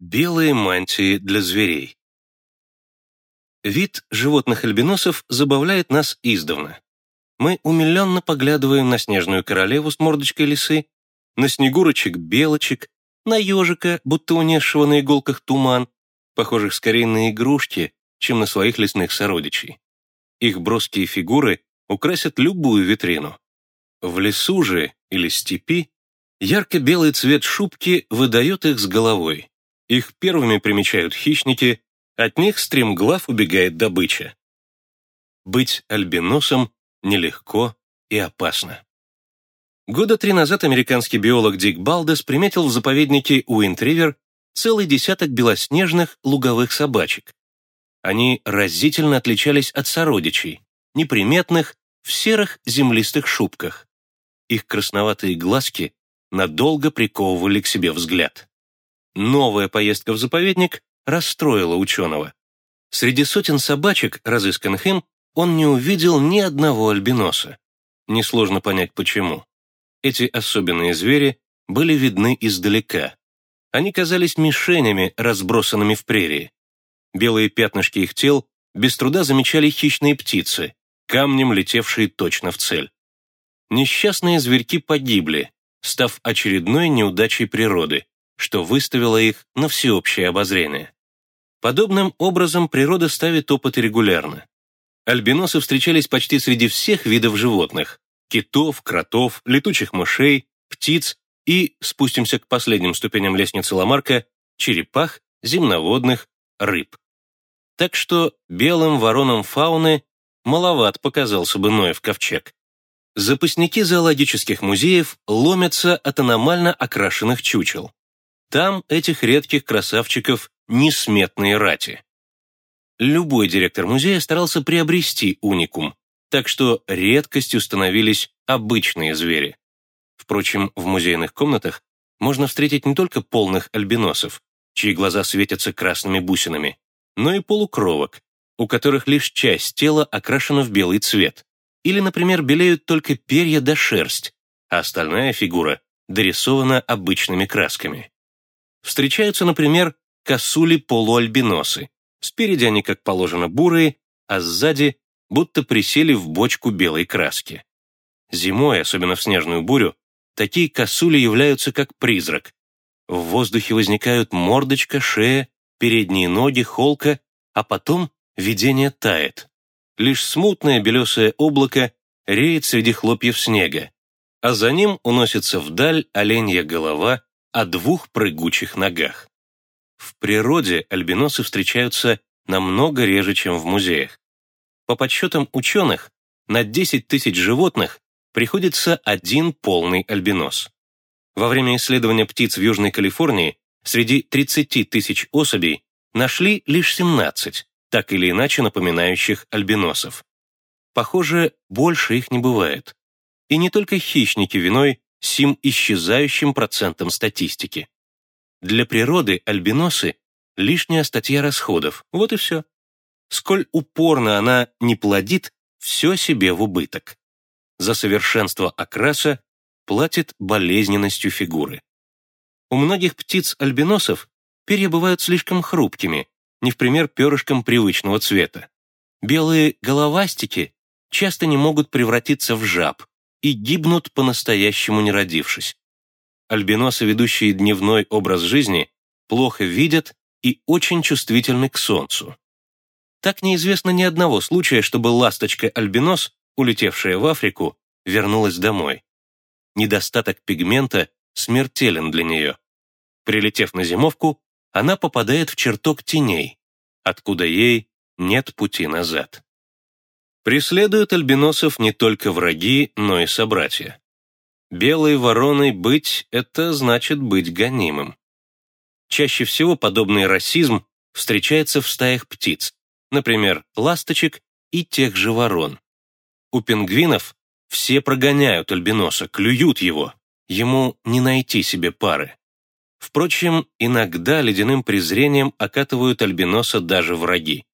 Белые мантии для зверей. Вид животных-альбиносов забавляет нас издавна. Мы умиленно поглядываем на снежную королеву с мордочкой лисы, на снегурочек-белочек, на ежика, будто унесшего на иголках туман, похожих скорее на игрушки, чем на своих лесных сородичей. Их броские фигуры украсят любую витрину. В лесу же или степи ярко-белый цвет шубки выдает их с головой. Их первыми примечают хищники, от них стремглав убегает добыча. Быть альбиносом нелегко и опасно. Года три назад американский биолог Дик Балдес приметил в заповеднике Уинтривер целый десяток белоснежных луговых собачек. Они разительно отличались от сородичей, неприметных, в серых землистых шубках. Их красноватые глазки надолго приковывали к себе взгляд. Новая поездка в заповедник расстроила ученого. Среди сотен собачек, разысканных им, он не увидел ни одного альбиноса. Несложно понять, почему. Эти особенные звери были видны издалека. Они казались мишенями, разбросанными в прерии. Белые пятнышки их тел без труда замечали хищные птицы, камнем летевшие точно в цель. Несчастные зверьки погибли, став очередной неудачей природы, что выставило их на всеобщее обозрение. Подобным образом природа ставит опыт регулярно. Альбиносы встречались почти среди всех видов животных – китов, кротов, летучих мышей, птиц и, спустимся к последним ступеням лестницы Ламарка, черепах, земноводных, рыб. Так что белым воронам фауны маловат показался бы Ноев ковчег. Запасники зоологических музеев ломятся от аномально окрашенных чучел. Там этих редких красавчиков несметные рати. Любой директор музея старался приобрести уникум, так что редкостью становились обычные звери. Впрочем, в музейных комнатах можно встретить не только полных альбиносов, чьи глаза светятся красными бусинами, но и полукровок, у которых лишь часть тела окрашена в белый цвет, или, например, белеют только перья да шерсть, а остальная фигура дорисована обычными красками. Встречаются, например, косули-полуальбиносы. Спереди они, как положено, бурые, а сзади будто присели в бочку белой краски. Зимой, особенно в снежную бурю, такие косули являются как призрак. В воздухе возникают мордочка, шея, передние ноги, холка, а потом видение тает. Лишь смутное белесое облако реет среди хлопьев снега, а за ним уносится вдаль оленья голова о двух прыгучих ногах. В природе альбиносы встречаются намного реже, чем в музеях. По подсчетам ученых, на 10 тысяч животных приходится один полный альбинос. Во время исследования птиц в Южной Калифорнии среди 30 тысяч особей нашли лишь 17, так или иначе напоминающих альбиносов. Похоже, больше их не бывает. И не только хищники виной сим исчезающим процентом статистики. Для природы альбиносы – лишняя статья расходов, вот и все. Сколь упорно она не плодит, все себе в убыток. За совершенство окраса платит болезненностью фигуры. У многих птиц-альбиносов перья бывают слишком хрупкими, не в пример перышкам привычного цвета. Белые головастики часто не могут превратиться в жаб, и гибнут по-настоящему не родившись. Альбиносы, ведущие дневной образ жизни, плохо видят и очень чувствительны к солнцу. Так неизвестно ни одного случая, чтобы ласточка-альбинос, улетевшая в Африку, вернулась домой. Недостаток пигмента смертелен для нее. Прилетев на зимовку, она попадает в чертог теней, откуда ей нет пути назад. Преследуют альбиносов не только враги, но и собратья. Белой вороной быть – это значит быть гонимым. Чаще всего подобный расизм встречается в стаях птиц, например, ласточек и тех же ворон. У пингвинов все прогоняют альбиноса, клюют его, ему не найти себе пары. Впрочем, иногда ледяным презрением окатывают альбиноса даже враги.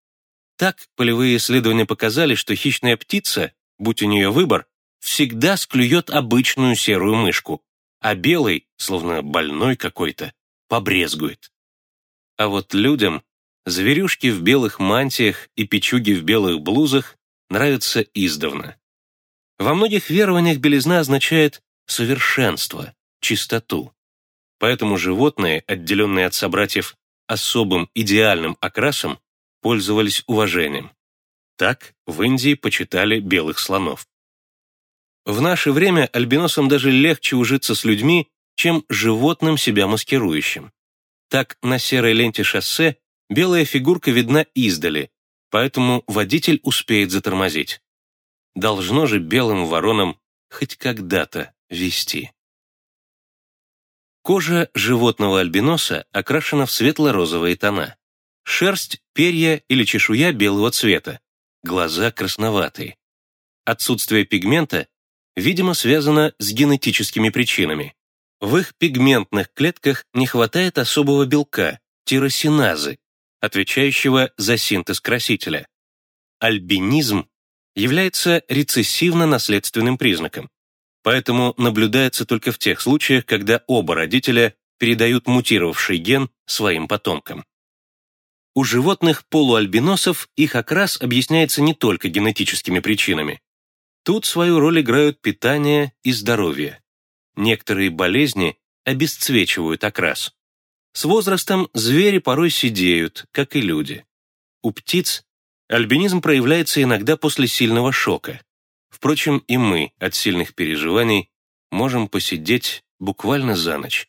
Так, полевые исследования показали, что хищная птица, будь у нее выбор, всегда склюет обычную серую мышку, а белый, словно больной какой-то, побрезгует. А вот людям зверюшки в белых мантиях и печуги в белых блузах нравятся издавна. Во многих верованиях белизна означает совершенство, чистоту. Поэтому животные, отделенные от собратьев особым идеальным окрасом, пользовались уважением. Так в Индии почитали белых слонов. В наше время альбиносам даже легче ужиться с людьми, чем животным себя маскирующим. Так на серой ленте шоссе белая фигурка видна издали, поэтому водитель успеет затормозить. Должно же белым воронам хоть когда-то вести. Кожа животного альбиноса окрашена в светло-розовые тона. Шерсть, перья или чешуя белого цвета, глаза красноватые. Отсутствие пигмента, видимо, связано с генетическими причинами. В их пигментных клетках не хватает особого белка, тиросиназы, отвечающего за синтез красителя. Альбинизм является рецессивно-наследственным признаком, поэтому наблюдается только в тех случаях, когда оба родителя передают мутировавший ген своим потомкам. У животных полуальбиносов их окрас объясняется не только генетическими причинами. Тут свою роль играют питание и здоровье. Некоторые болезни обесцвечивают окрас. С возрастом звери порой сидеют, как и люди. У птиц альбинизм проявляется иногда после сильного шока. Впрочем, и мы от сильных переживаний можем посидеть буквально за ночь.